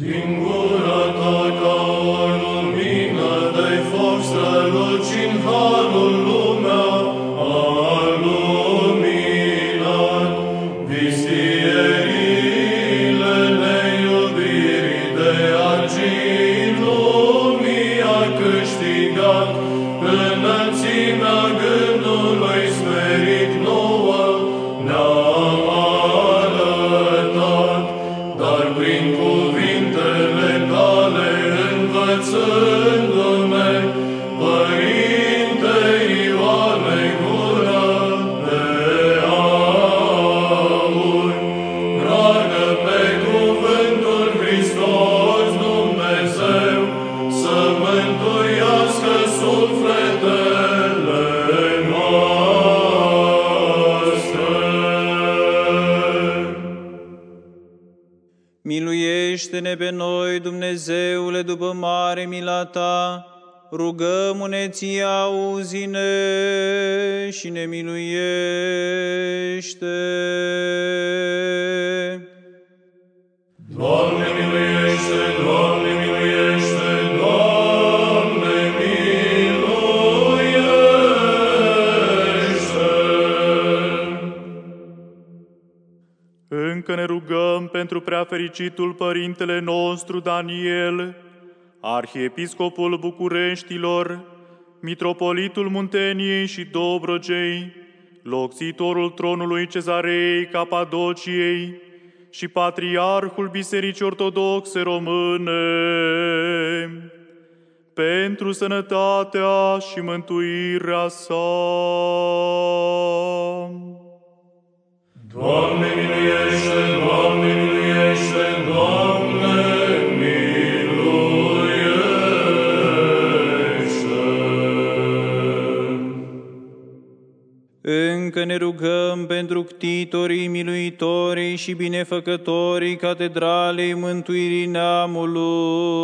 Din gura ta ca o lumină de foc strălucind harul lumea Miluiește-ne pe noi, Dumnezeule, după mare mila Ta, rugăm-ne ție, auzi-ne și ne miluiește. Doamne miluiește, Doamne Încă ne rugăm pentru preafericitul Părintele nostru Daniel, Arhiepiscopul Bucureștilor, Mitropolitul Munteniei și Dobrogei, locțitorul tronului Cezarei Capadociei și Patriarhul Bisericii Ortodoxe Române, pentru sănătatea și mântuirea sa. Doamne miluiește, Încă ne rugăm pentru ctitorii, miluitorii și binefăcătorii Catedralei Mântuirii Neamului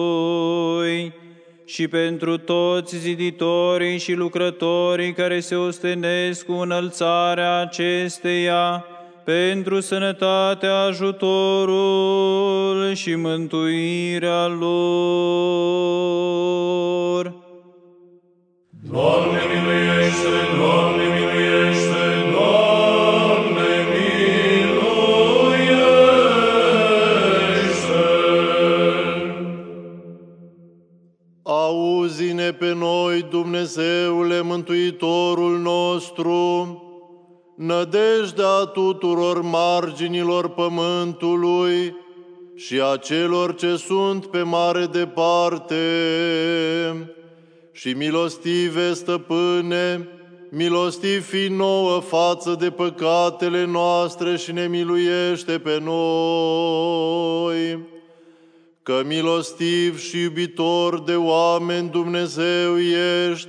și pentru toți ziditorii și lucrătorii care se ostenesc cu înălțarea acesteia, pentru sănătatea, ajutorul și mântuirea lor. Doamne miluiește, Doamne miluiește, nădejdea tuturor marginilor pământului și a celor ce sunt pe mare departe. Și milostive, stăpâne, milostiv fi nouă față de păcatele noastre și ne miluiește pe noi că milostiv și iubitor de oameni Dumnezeu ești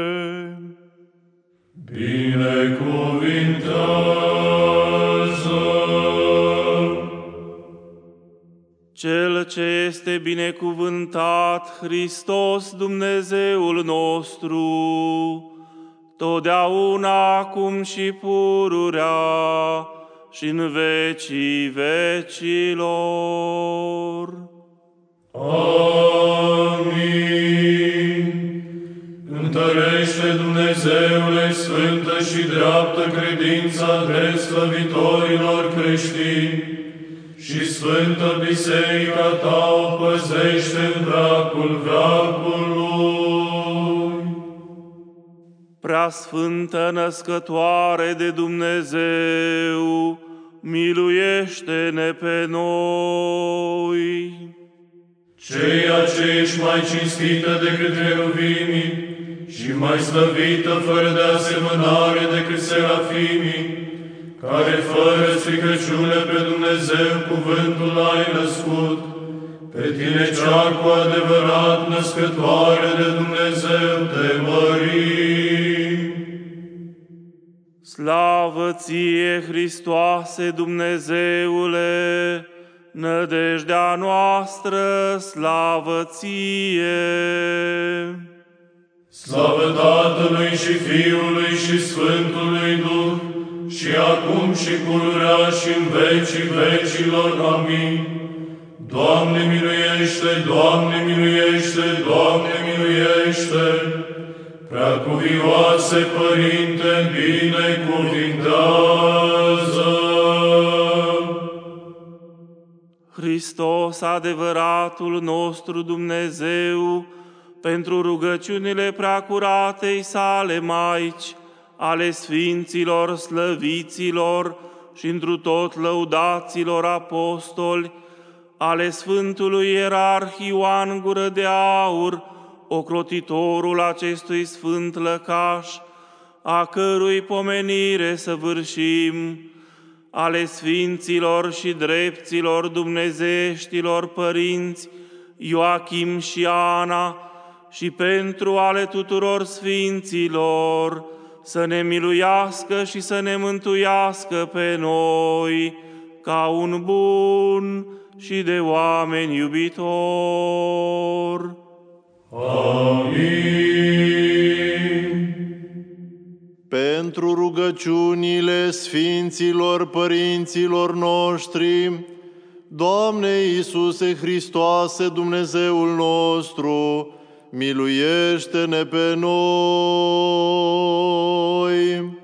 Binecuvintează Cel ce este binecuvântat, Hristos Dumnezeul nostru, totdeauna, acum și pururea și în vecii vecilor. Dumnezeule sfântă și dreaptă credința deslăvitorilor creștini și sfântă biserica ta o păzește în dracul veacului. Prea sfântă născătoare de Dumnezeu, miluiește-ne pe noi. Ceea ce ești mai cinstită decât heruvimii și mai slăvită fără de asemănare decât serafimii, care fără stricăciune pe Dumnezeu cuvântul ai născut, Pe tine cea cu adevărat născătoare de Dumnezeu te mărim. Slavă ție, Hristoase Dumnezeule, nădejdea noastră, slavă ție! Slavă Tatălui și Fiului și Sfântului Duh, și acum și pururea și în vecii vecilor. Amin. Doamne miluiește, Doamne miluiește, Doamne miluiește! Preacuvioase Părinte, binecuvintează! Hristos, adevăratul nostru Dumnezeu, pentru rugăciunile preacuratei sale Maici, ale Sfinților, Slăviților și întru tot lăudaților apostoli, ale Sfântului Ierarh Ioan Gură de Aur, ocrotitorul acestui sfânt lăcaș, a cărui pomenire să vârșim, ale Sfinților și drepților dumnezeștilor părinți, Ioachim și Ana, și pentru ale tuturor Sfinților, să ne miluiască și să ne mântuiască pe noi, ca un bun și de oameni iubitor. Amin. Pentru rugăciunile Sfinților Părinților noștri, Doamne Iisuse Hristoase, Dumnezeul nostru, miluiește-ne pe noi! Amin.